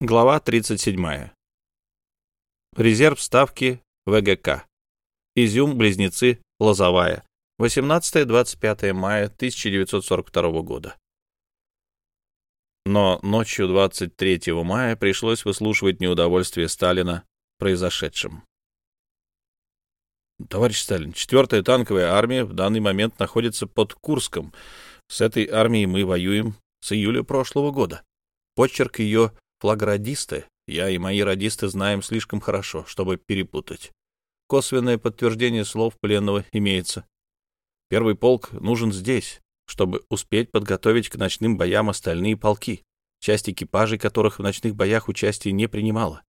Глава 37. Резерв ставки ВГК. Изюм-Близнецы, Лозовая. 18-25 мая 1942 года. Но ночью 23 мая пришлось выслушивать неудовольствие Сталина произошедшим. Товарищ Сталин, 4-я танковая армия в данный момент находится под Курском. С этой армией мы воюем с июля прошлого года. Почерк ее Флаградисты я и мои радисты знаем слишком хорошо, чтобы перепутать. Косвенное подтверждение слов пленного имеется. Первый полк нужен здесь, чтобы успеть подготовить к ночным боям остальные полки, часть экипажей которых в ночных боях участия не принимала.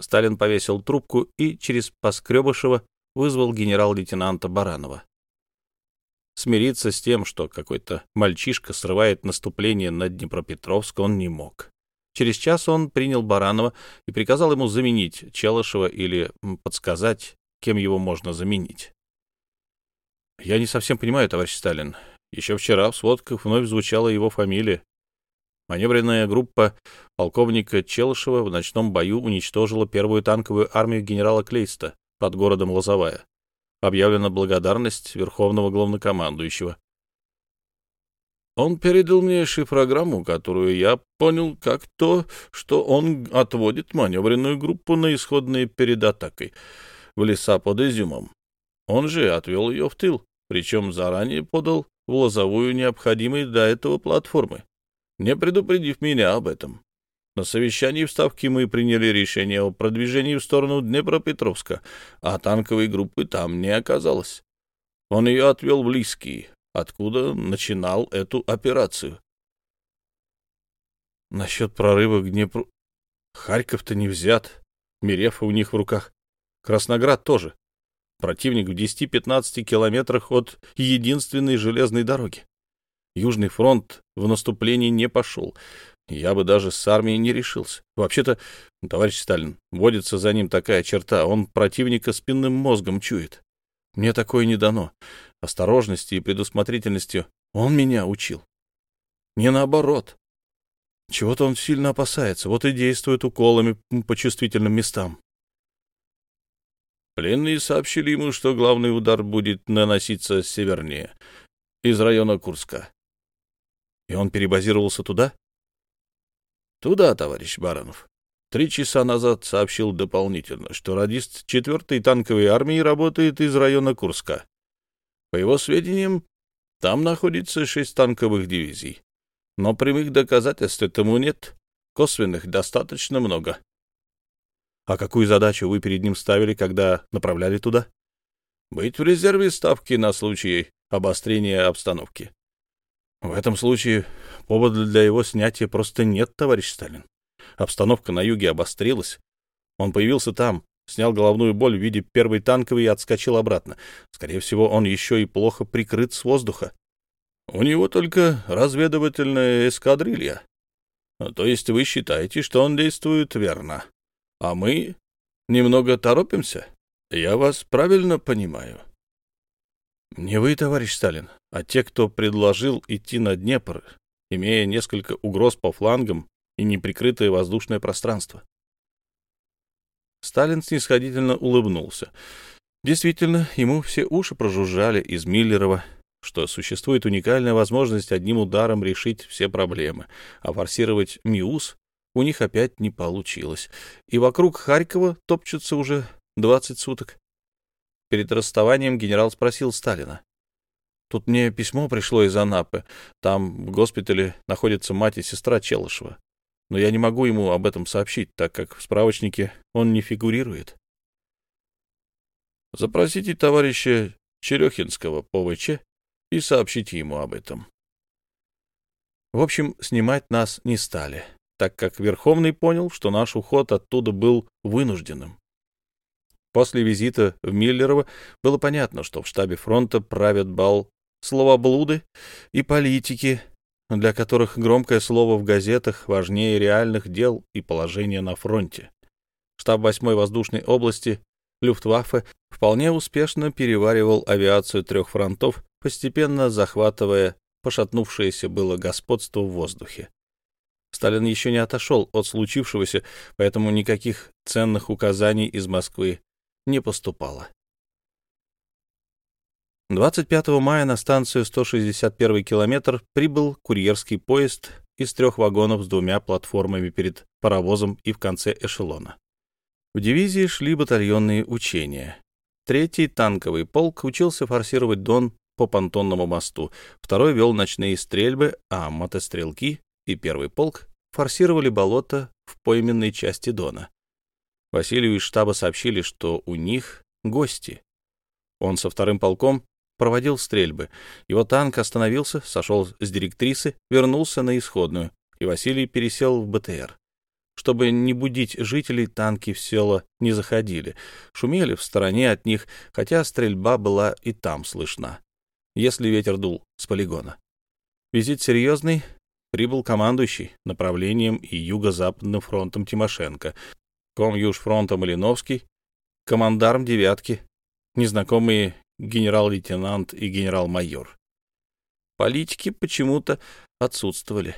Сталин повесил трубку и через Поскребышева вызвал генерал-лейтенанта Баранова. Смириться с тем, что какой-то мальчишка срывает наступление на Днепропетровск, он не мог. Через час он принял Баранова и приказал ему заменить Челышева или подсказать, кем его можно заменить. «Я не совсем понимаю, товарищ Сталин. Еще вчера в сводках вновь звучала его фамилия. Маневренная группа полковника Челышева в ночном бою уничтожила первую танковую армию генерала Клейста под городом Лозовая. Объявлена благодарность Верховного Главнокомандующего. Он передал мне шифрограмму, которую я понял как то, что он отводит маневренную группу на исходные перед атакой в леса под Изюмом. Он же отвел ее в тыл, причем заранее подал в лозовую необходимые для этого платформы, не предупредив меня об этом. На совещании в Ставке мы приняли решение о продвижении в сторону Днепропетровска, а танковой группы там не оказалось. Он ее отвел в Лиски, откуда начинал эту операцию. Насчет прорыва к Днепру... Харьков-то не взят. Мерефа у них в руках. Красноград тоже. Противник в 10-15 километрах от единственной железной дороги. Южный фронт в наступление не пошел. Я бы даже с армией не решился. Вообще-то, товарищ Сталин, водится за ним такая черта. Он противника спинным мозгом чует. Мне такое не дано осторожности и предусмотрительностью он меня учил. Не наоборот. Чего-то он сильно опасается, вот и действует уколами по чувствительным местам. Пленные сообщили ему, что главный удар будет наноситься севернее, из района Курска. И он перебазировался туда? Туда, товарищ Баранов. Три часа назад сообщил дополнительно, что радист 4-й танковой армии работает из района Курска. По его сведениям, там находится шесть танковых дивизий. Но прямых доказательств этому нет, косвенных достаточно много. А какую задачу вы перед ним ставили, когда направляли туда? Быть в резерве ставки на случай обострения обстановки. В этом случае повода для его снятия просто нет, товарищ Сталин. Обстановка на юге обострилась. Он появился там, снял головную боль в виде первой танковой и отскочил обратно. Скорее всего, он еще и плохо прикрыт с воздуха. У него только разведывательная эскадрилья. То есть вы считаете, что он действует верно, а мы немного торопимся? Я вас правильно понимаю? Не вы, товарищ Сталин, а те, кто предложил идти на Днепр, имея несколько угроз по флангам и неприкрытое воздушное пространство. Сталин снисходительно улыбнулся. Действительно, ему все уши прожужжали из Миллерова, что существует уникальная возможность одним ударом решить все проблемы, а форсировать МИУС у них опять не получилось. И вокруг Харькова топчутся уже двадцать суток. Перед расставанием генерал спросил Сталина. «Тут мне письмо пришло из Анапы. Там в госпитале находится мать и сестра Челышева но я не могу ему об этом сообщить, так как в справочнике он не фигурирует. Запросите товарища Черехинского ПВЧ и сообщите ему об этом. В общем, снимать нас не стали, так как Верховный понял, что наш уход оттуда был вынужденным. После визита в Миллерово было понятно, что в штабе фронта правят бал словоблуды и политики, для которых громкое слово в газетах важнее реальных дел и положения на фронте. Штаб 8-й воздушной области Люфтваффе вполне успешно переваривал авиацию трех фронтов, постепенно захватывая пошатнувшееся было господство в воздухе. Сталин еще не отошел от случившегося, поэтому никаких ценных указаний из Москвы не поступало. 25 мая на станцию 161 километр прибыл курьерский поезд из трех вагонов с двумя платформами перед паровозом и в конце эшелона. В дивизии шли батальонные учения. Третий танковый полк учился форсировать Дон по понтонному мосту, второй вел ночные стрельбы, а мотострелки и первый полк форсировали болото в пойменной части Дона. Василию из штаба сообщили, что у них гости. Он со вторым полком проводил стрельбы. Его танк остановился, сошел с директрисы, вернулся на исходную, и Василий пересел в БТР. Чтобы не будить жителей, танки в село не заходили, шумели в стороне от них, хотя стрельба была и там слышна, если ветер дул с полигона. Визит серьезный, прибыл командующий направлением и юго-западным фронтом Тимошенко, комюжфронта Малиновский, командарм «девятки», незнакомые генерал-лейтенант и генерал-майор. Политики почему-то отсутствовали.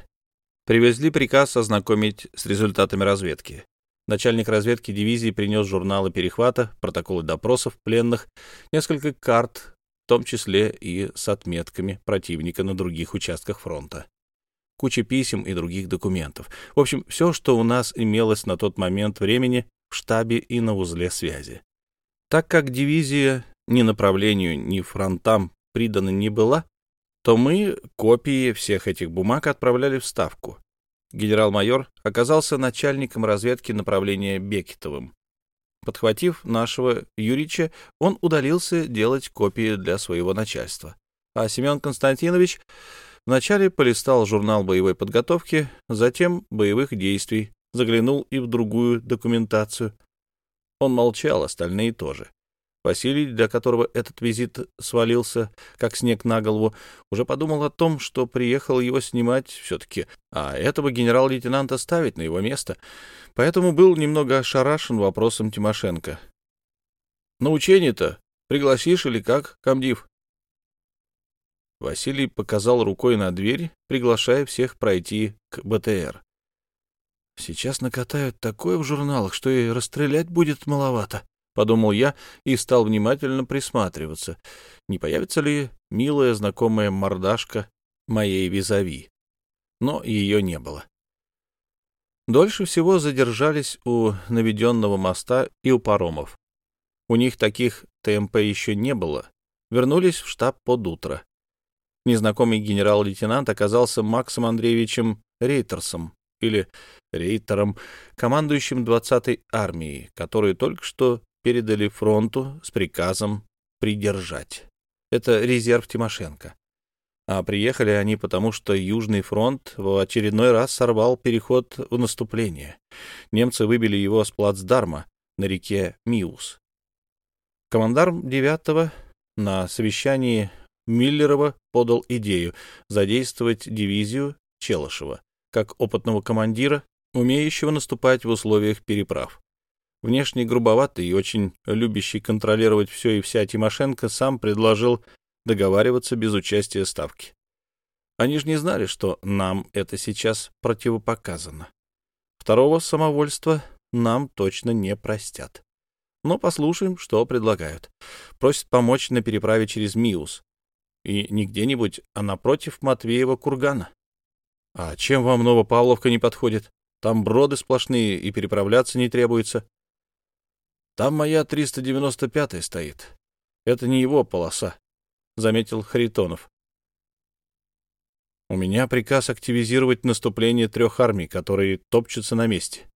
Привезли приказ ознакомить с результатами разведки. Начальник разведки дивизии принес журналы перехвата, протоколы допросов пленных, несколько карт, в том числе и с отметками противника на других участках фронта куча писем и других документов. В общем, все, что у нас имелось на тот момент времени в штабе и на узле связи. Так как дивизия ни направлению, ни фронтам придана не была, то мы копии всех этих бумаг отправляли в Ставку. Генерал-майор оказался начальником разведки направления Бекетовым. Подхватив нашего Юрича, он удалился делать копии для своего начальства. А Семен Константинович Вначале полистал журнал боевой подготовки, затем боевых действий, заглянул и в другую документацию. Он молчал, остальные тоже. Василий, для которого этот визит свалился, как снег на голову, уже подумал о том, что приехал его снимать все-таки, а этого генерал-лейтенанта ставить на его место, поэтому был немного ошарашен вопросом Тимошенко. — На учение-то пригласишь или как, комдив? Василий показал рукой на дверь, приглашая всех пройти к БТР. «Сейчас накатают такое в журналах, что и расстрелять будет маловато», — подумал я и стал внимательно присматриваться, не появится ли милая знакомая мордашка моей визави. Но ее не было. Дольше всего задержались у наведенного моста и у паромов. У них таких ТМП еще не было. Вернулись в штаб под утро. Незнакомый генерал-лейтенант оказался Максом Андреевичем Рейтерсом или Рейтером, командующим 20-й армией, которую только что передали фронту с приказом придержать. Это резерв Тимошенко. А приехали они потому, что Южный фронт в очередной раз сорвал переход в наступление. Немцы выбили его с плацдарма на реке Миус. Командарм 9-го на совещании Миллерова подал идею задействовать дивизию Челышева как опытного командира, умеющего наступать в условиях переправ. Внешне грубоватый и очень любящий контролировать все и вся Тимошенко сам предложил договариваться без участия Ставки. Они же не знали, что нам это сейчас противопоказано. Второго самовольства нам точно не простят. Но послушаем, что предлагают. Просят помочь на переправе через Миус, и не где-нибудь, а напротив Матвеева кургана. А чем вам Новопавловка не подходит? Там броды сплошные, и переправляться не требуется. Там моя 395-я стоит. Это не его полоса, — заметил Харитонов. У меня приказ активизировать наступление трех армий, которые топчутся на месте.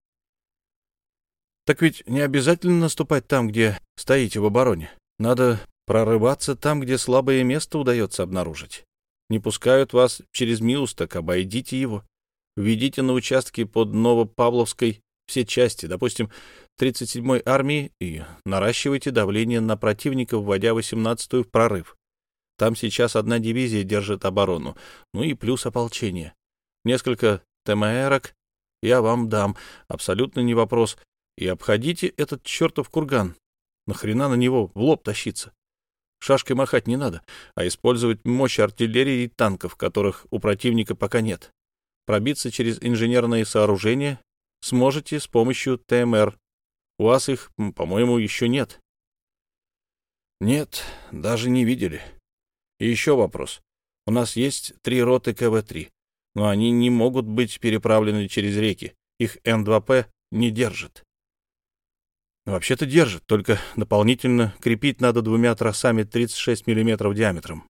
Так ведь не обязательно наступать там, где стоите в обороне. Надо прорываться там, где слабое место удается обнаружить. Не пускают вас через Миус, так обойдите его. Введите на участке под Новопавловской все части, допустим, 37-й армии, и наращивайте давление на противника, вводя 18-ю в прорыв. Там сейчас одна дивизия держит оборону, ну и плюс ополчение. Несколько ТМРок я вам дам, абсолютно не вопрос. И обходите этот чертов курган. Нахрена на него в лоб тащиться? Шашкой махать не надо, а использовать мощь артиллерии и танков, которых у противника пока нет. Пробиться через инженерные сооружения сможете с помощью ТМР. У вас их, по-моему, еще нет. Нет, даже не видели. И еще вопрос. У нас есть три роты КВ-3, но они не могут быть переправлены через реки. Их Н-2П не держит. Вообще-то держит, только дополнительно крепить надо двумя тросами 36 мм диаметром.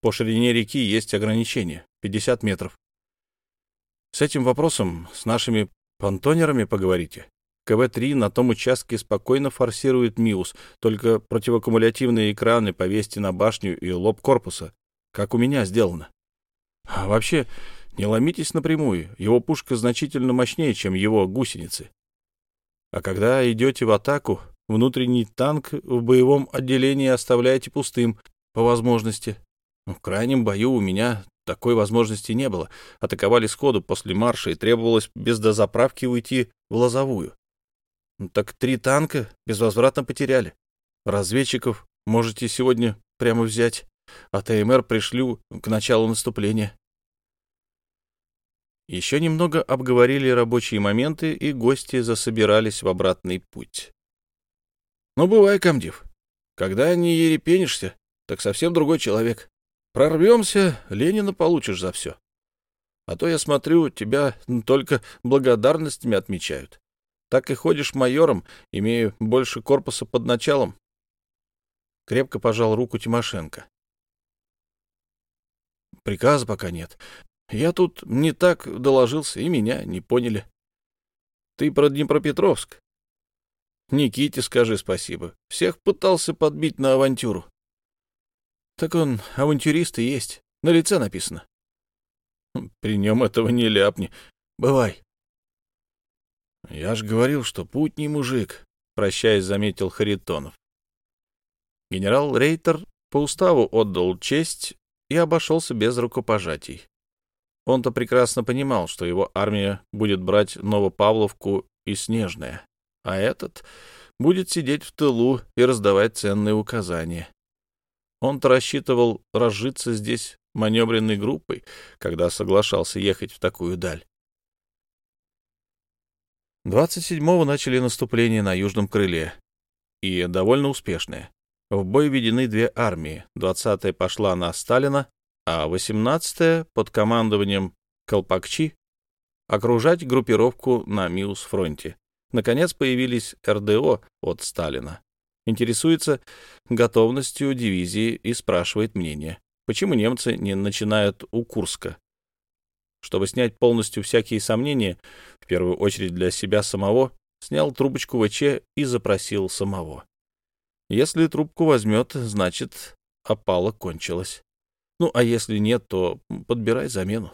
По ширине реки есть ограничение — 50 метров. С этим вопросом с нашими понтонерами поговорите. КВ-3 на том участке спокойно форсирует МИУС, только противокумулятивные экраны повесьте на башню и лоб корпуса, как у меня сделано. А вообще, не ломитесь напрямую, его пушка значительно мощнее, чем его гусеницы. А когда идете в атаку, внутренний танк в боевом отделении оставляете пустым, по возможности. В крайнем бою у меня такой возможности не было. Атаковали сходу после марша, и требовалось без дозаправки уйти в лозовую. Ну, так три танка безвозвратно потеряли. Разведчиков можете сегодня прямо взять, а ТМР пришлю к началу наступления. Еще немного обговорили рабочие моменты, и гости засобирались в обратный путь. — Ну, бывай, комдив. Когда не ерепенишься, так совсем другой человек. Прорвемся, Ленина получишь за все. А то, я смотрю, тебя только благодарностями отмечают. Так и ходишь майором, имея больше корпуса под началом. Крепко пожал руку Тимошенко. Приказа пока нет. Я тут не так доложился, и меня не поняли. Ты про Днепропетровск? Никите скажи спасибо. Всех пытался подбить на авантюру. Так он авантюрист и есть. На лице написано. При нем этого не ляпни. Бывай. Я ж говорил, что путь не мужик, прощаясь, заметил Харитонов. Генерал Рейтер по уставу отдал честь и обошелся без рукопожатий. Он-то прекрасно понимал, что его армия будет брать Новопавловку и Снежное, а этот будет сидеть в тылу и раздавать ценные указания. Он-то рассчитывал разжиться здесь маневренной группой, когда соглашался ехать в такую даль. 27-го начали наступление на южном крыле, и довольно успешное. В бой введены две армии. 20-я пошла на Сталина, а 18-я под командованием Колпакчи окружать группировку на Миус-фронте. Наконец появились РДО от Сталина интересуется готовностью дивизии и спрашивает мнение, почему немцы не начинают у Курска. Чтобы снять полностью всякие сомнения, в первую очередь для себя самого, снял трубочку ВЧ и запросил самого. Если трубку возьмет, значит, опала кончилась. Ну, а если нет, то подбирай замену.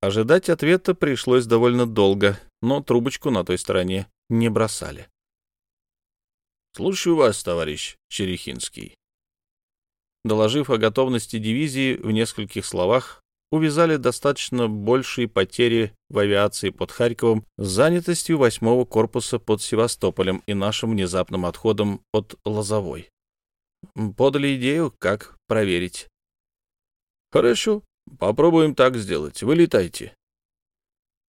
Ожидать ответа пришлось довольно долго, но трубочку на той стороне не бросали. Слушаю вас, товарищ Черехинский. Доложив о готовности дивизии в нескольких словах, увязали достаточно большие потери в авиации под Харьковом с занятостью восьмого корпуса под Севастополем и нашим внезапным отходом от Лозовой. Подали идею, как проверить. Хорошо, попробуем так сделать. Вылетайте.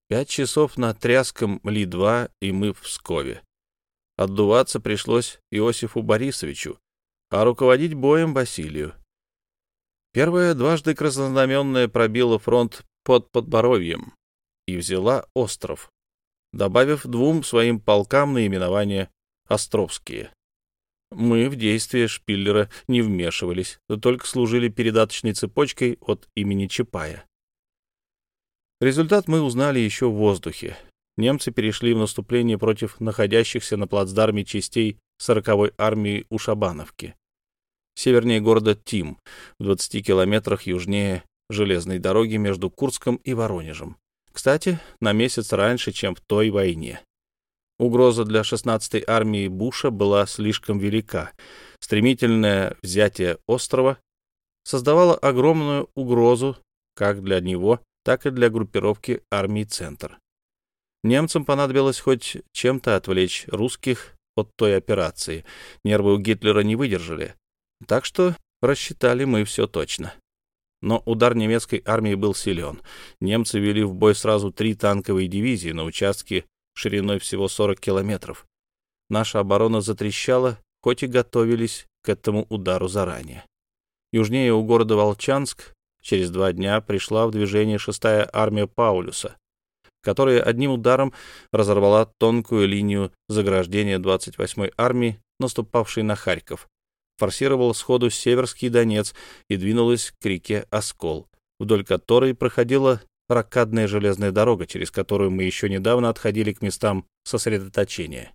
Пять часов на тряском Ли-2, и мы в Пскове. Отдуваться пришлось Иосифу Борисовичу, а руководить боем Василию. Первая дважды краснознаменная пробила фронт под Подборовьем и взяла остров, добавив двум своим полкам наименование «Островские». Мы в действия Шпиллера не вмешивались, только служили передаточной цепочкой от имени Чапая. Результат мы узнали еще в воздухе немцы перешли в наступление против находящихся на плацдарме частей 40-й армии у Шабановки, севернее города Тим, в 20 километрах южнее железной дороги между Курском и Воронежем. Кстати, на месяц раньше, чем в той войне. Угроза для 16-й армии Буша была слишком велика. Стремительное взятие острова создавало огромную угрозу как для него, так и для группировки армий «Центр». Немцам понадобилось хоть чем-то отвлечь русских от той операции. Нервы у Гитлера не выдержали. Так что рассчитали мы все точно. Но удар немецкой армии был силен. Немцы вели в бой сразу три танковые дивизии на участке шириной всего 40 километров. Наша оборона затрещала, хоть и готовились к этому удару заранее. Южнее у города Волчанск через два дня пришла в движение шестая армия Паулюса, которая одним ударом разорвала тонкую линию заграждения 28-й армии, наступавшей на Харьков, форсировала сходу Северский Донец и двинулась к реке Оскол, вдоль которой проходила ракадная железная дорога, через которую мы еще недавно отходили к местам сосредоточения.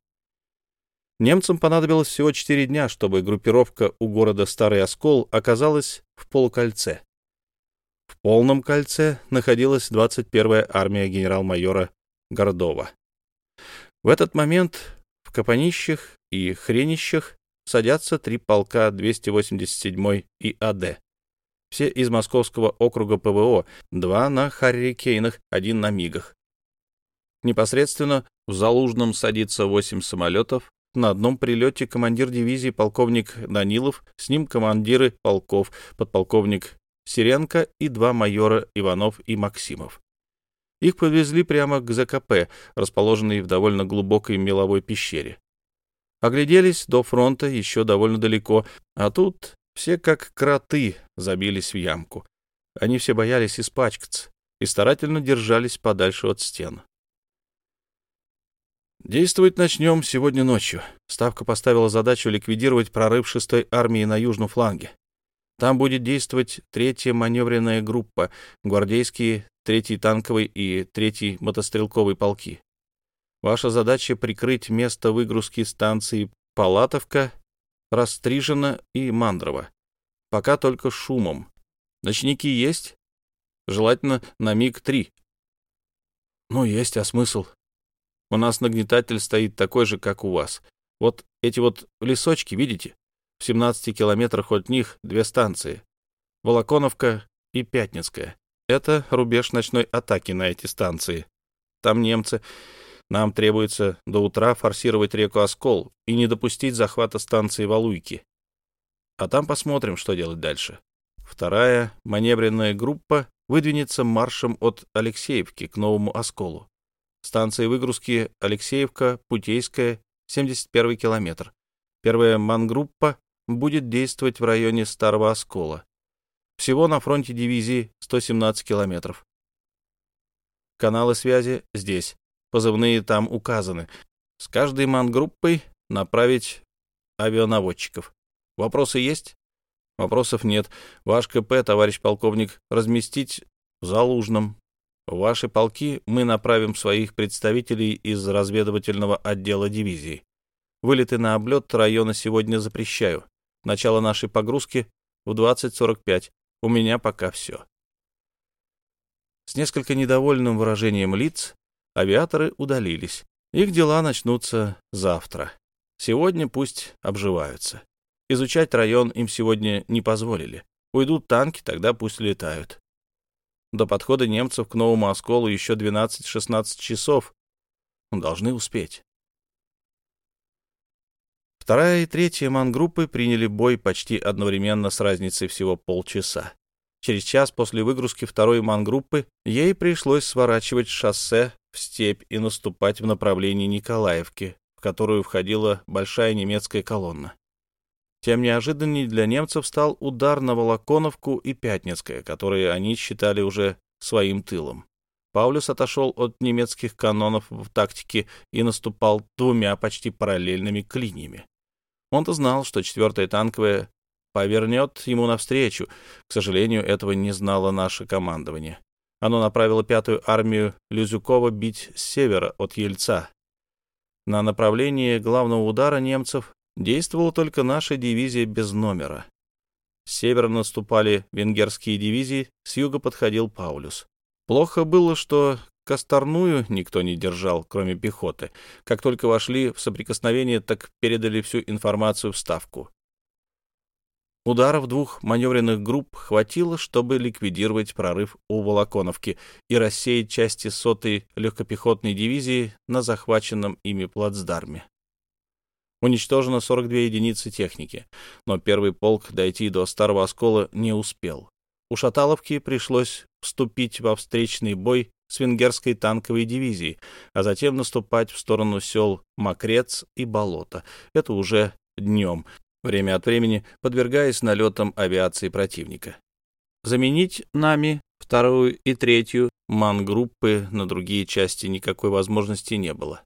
Немцам понадобилось всего четыре дня, чтобы группировка у города Старый Оскол оказалась в полукольце. В полном кольце находилась 21-я армия генерал-майора Гордова. В этот момент в Капонищах и Хренищах садятся три полка 287-й и АД. Все из Московского округа ПВО, два на Харрикейнах, один на Мигах. Непосредственно в Залужном садится восемь самолетов, на одном прилете командир дивизии полковник Данилов, с ним командиры полков, подполковник Сиренко и два майора Иванов и Максимов. Их подвезли прямо к ЗКП, расположенной в довольно глубокой меловой пещере. Огляделись до фронта еще довольно далеко, а тут все как кроты забились в ямку. Они все боялись испачкаться и старательно держались подальше от стен. Действовать начнем сегодня ночью. Ставка поставила задачу ликвидировать прорыв шестой армии на южном фланге. Там будет действовать третья маневренная группа, гвардейские, третий танковый и третий мотострелковый полки. Ваша задача — прикрыть место выгрузки станции Палатовка, Растрижена и Мандрово. Пока только шумом. Ночники есть? Желательно на МиГ-3. Ну, есть, а смысл? У нас нагнетатель стоит такой же, как у вас. Вот эти вот лесочки, видите? В 17 километрах от них две станции. Волоконовка и Пятницкая. Это рубеж ночной атаки на эти станции. Там немцы. Нам требуется до утра форсировать реку Оскол и не допустить захвата станции Валуйки. А там посмотрим, что делать дальше. Вторая маневренная группа выдвинется маршем от Алексеевки к Новому Осколу. Станции выгрузки Алексеевка, Путейская, 71 километр. Первая мангруппа будет действовать в районе Старого Оскола. Всего на фронте дивизии 117 километров. Каналы связи здесь. Позывные там указаны. С каждой мангруппой направить авианаводчиков. Вопросы есть? Вопросов нет. Ваш КП, товарищ полковник, разместить в Залужном. В ваши полки мы направим своих представителей из разведывательного отдела дивизии. Вылеты на облет района сегодня запрещаю. Начало нашей погрузки в 20.45. У меня пока все. С несколько недовольным выражением лиц авиаторы удалились. Их дела начнутся завтра. Сегодня пусть обживаются. Изучать район им сегодня не позволили. Уйдут танки, тогда пусть летают. До подхода немцев к Новому Осколу еще 12-16 часов. Должны успеть. Вторая и третья мангруппы приняли бой почти одновременно с разницей всего полчаса. Через час после выгрузки второй мангруппы ей пришлось сворачивать шоссе в степь и наступать в направлении Николаевки, в которую входила большая немецкая колонна. Тем неожиданней для немцев стал удар на Волоконовку и Пятницкое, которые они считали уже своим тылом. Паулюс отошел от немецких канонов в тактике и наступал двумя почти параллельными клиньями. Он-то знал, что четвертая танковая повернет ему навстречу. К сожалению, этого не знало наше командование. Оно направило пятую армию Люзюкова бить с севера от Ельца. На направлении главного удара немцев действовала только наша дивизия без номера. С севера наступали венгерские дивизии, с юга подходил Паулюс. Плохо было, что Косторную никто не держал, кроме пехоты. Как только вошли в соприкосновение, так передали всю информацию в Ставку. Ударов двух маневренных групп хватило, чтобы ликвидировать прорыв у Волоконовки и рассеять части сотой легкопехотной дивизии на захваченном ими плацдарме. Уничтожено 42 единицы техники, но первый полк дойти до Старого Оскола не успел. У Шаталовки пришлось вступить во встречный бой с венгерской танковой дивизией, а затем наступать в сторону сел Макрец и Болото. Это уже днем, время от времени подвергаясь налетам авиации противника. Заменить нами вторую и третью мангруппы на другие части никакой возможности не было.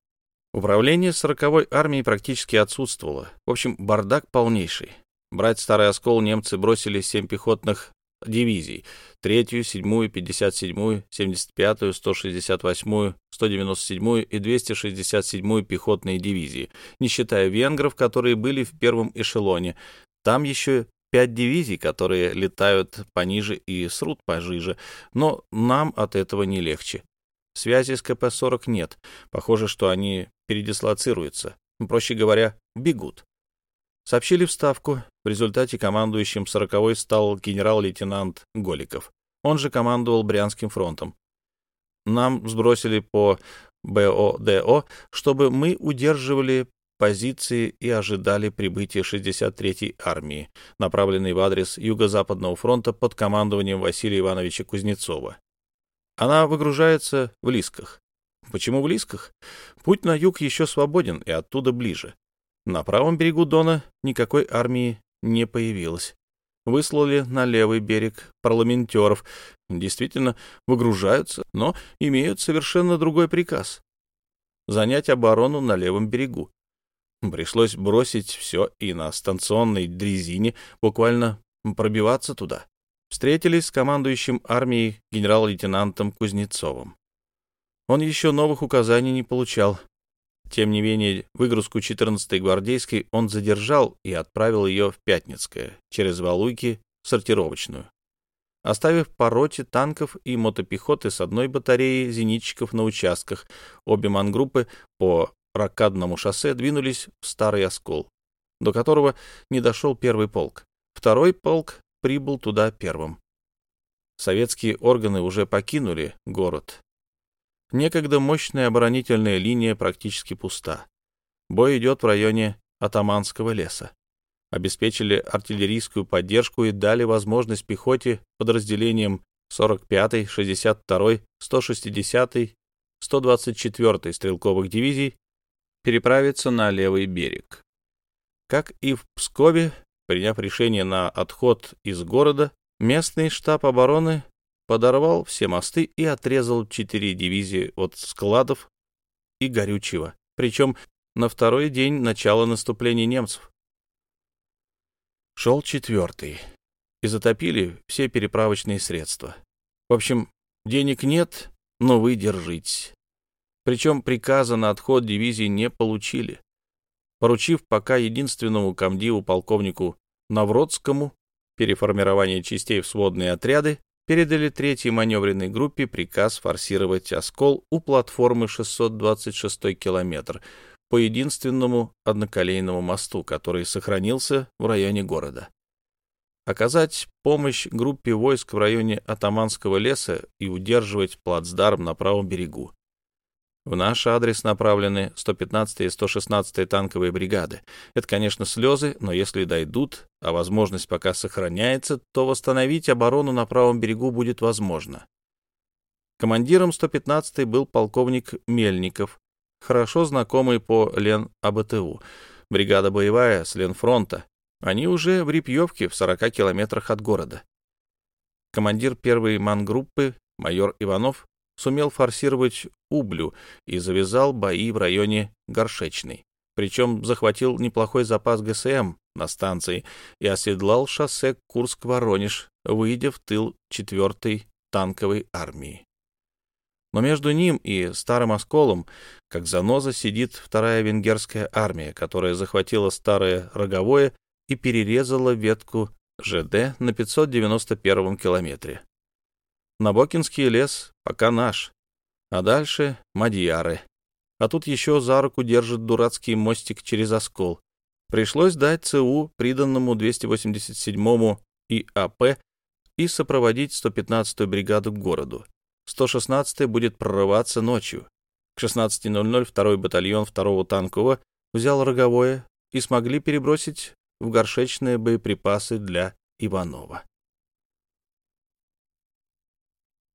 Управление сороковой армией практически отсутствовало. В общем, бардак полнейший. Брать старый оскол немцы бросили семь пехотных дивизий. Третью, седьмую, пятьдесят седьмую, семьдесят пятую, сто шестьдесят восьмую, сто девяносто седьмую и двести шестьдесят седьмую пехотные дивизии, не считая венгров, которые были в первом эшелоне. Там еще пять дивизий, которые летают пониже и срут пожиже, но нам от этого не легче. Связи с КП-40 нет. Похоже, что они передислоцируются. Проще говоря, бегут. Сообщили в Ставку. В результате командующим 40-й стал генерал-лейтенант Голиков. Он же командовал Брянским фронтом. Нам сбросили по БОДО, чтобы мы удерживали позиции и ожидали прибытия 63-й армии, направленной в адрес Юго-Западного фронта под командованием Василия Ивановича Кузнецова. Она выгружается в Лисках. Почему в Лисках? Путь на юг еще свободен и оттуда ближе. На правом берегу Дона никакой армии не появилось. Выслали на левый берег парламентеров. Действительно, выгружаются, но имеют совершенно другой приказ — занять оборону на левом берегу. Пришлось бросить все и на станционной дрезине буквально пробиваться туда. Встретились с командующим армией генерал-лейтенантом Кузнецовым. Он еще новых указаний не получал. Тем не менее, выгрузку 14-й гвардейской он задержал и отправил ее в Пятницкое, через Валуйки, сортировочную. Оставив по роте танков и мотопехоты с одной батареей зенитчиков на участках, обе мангруппы по ракадному шоссе двинулись в Старый Оскол, до которого не дошел первый полк. Второй полк прибыл туда первым. Советские органы уже покинули город. Некогда мощная оборонительная линия практически пуста. Бой идет в районе Атаманского леса. Обеспечили артиллерийскую поддержку и дали возможность пехоте подразделениям 45-й, 62-й, 160-й, 124-й стрелковых дивизий переправиться на левый берег. Как и в Пскове, приняв решение на отход из города, местный штаб обороны подорвал все мосты и отрезал четыре дивизии от складов и горючего, причем на второй день начала наступления немцев. Шел четвертый, и затопили все переправочные средства. В общем, денег нет, но вы держитесь. Причем приказа на отход дивизии не получили, поручив пока единственному комдиву полковнику Навродскому переформирование частей в сводные отряды, передали третьей маневренной группе приказ форсировать оскол у платформы 626 километр по единственному одноколейному мосту, который сохранился в районе города. Оказать помощь группе войск в районе Атаманского леса и удерживать плацдарм на правом берегу. В наш адрес направлены 115 и 116 танковые бригады. Это, конечно, слезы, но если дойдут, а возможность пока сохраняется, то восстановить оборону на правом берегу будет возможно. Командиром 115-й был полковник Мельников, хорошо знакомый по Лен АБТУ. Бригада боевая с Ленфронта. Они уже в Репьевке, в 40 километрах от города. Командир первой мангруппы, майор Иванов, сумел форсировать Ублю и завязал бои в районе Горшечной. Причем захватил неплохой запас ГСМ на станции и оседлал шоссе Курск-Воронеж, выйдя в тыл 4-й танковой армии. Но между ним и Старым Осколом, как заноза, сидит вторая венгерская армия, которая захватила Старое Роговое и перерезала ветку ЖД на 591 километре. Набокинский лес пока наш, а дальше — Мадьяры. А тут еще за руку держит дурацкий мостик через оскол. Пришлось дать ЦУ, приданному 287-му ИАП, и сопроводить 115-ю бригаду к городу. 116-я будет прорываться ночью. К 16.00 второй батальон 2-го танкового взял роговое и смогли перебросить в горшечные боеприпасы для Иванова.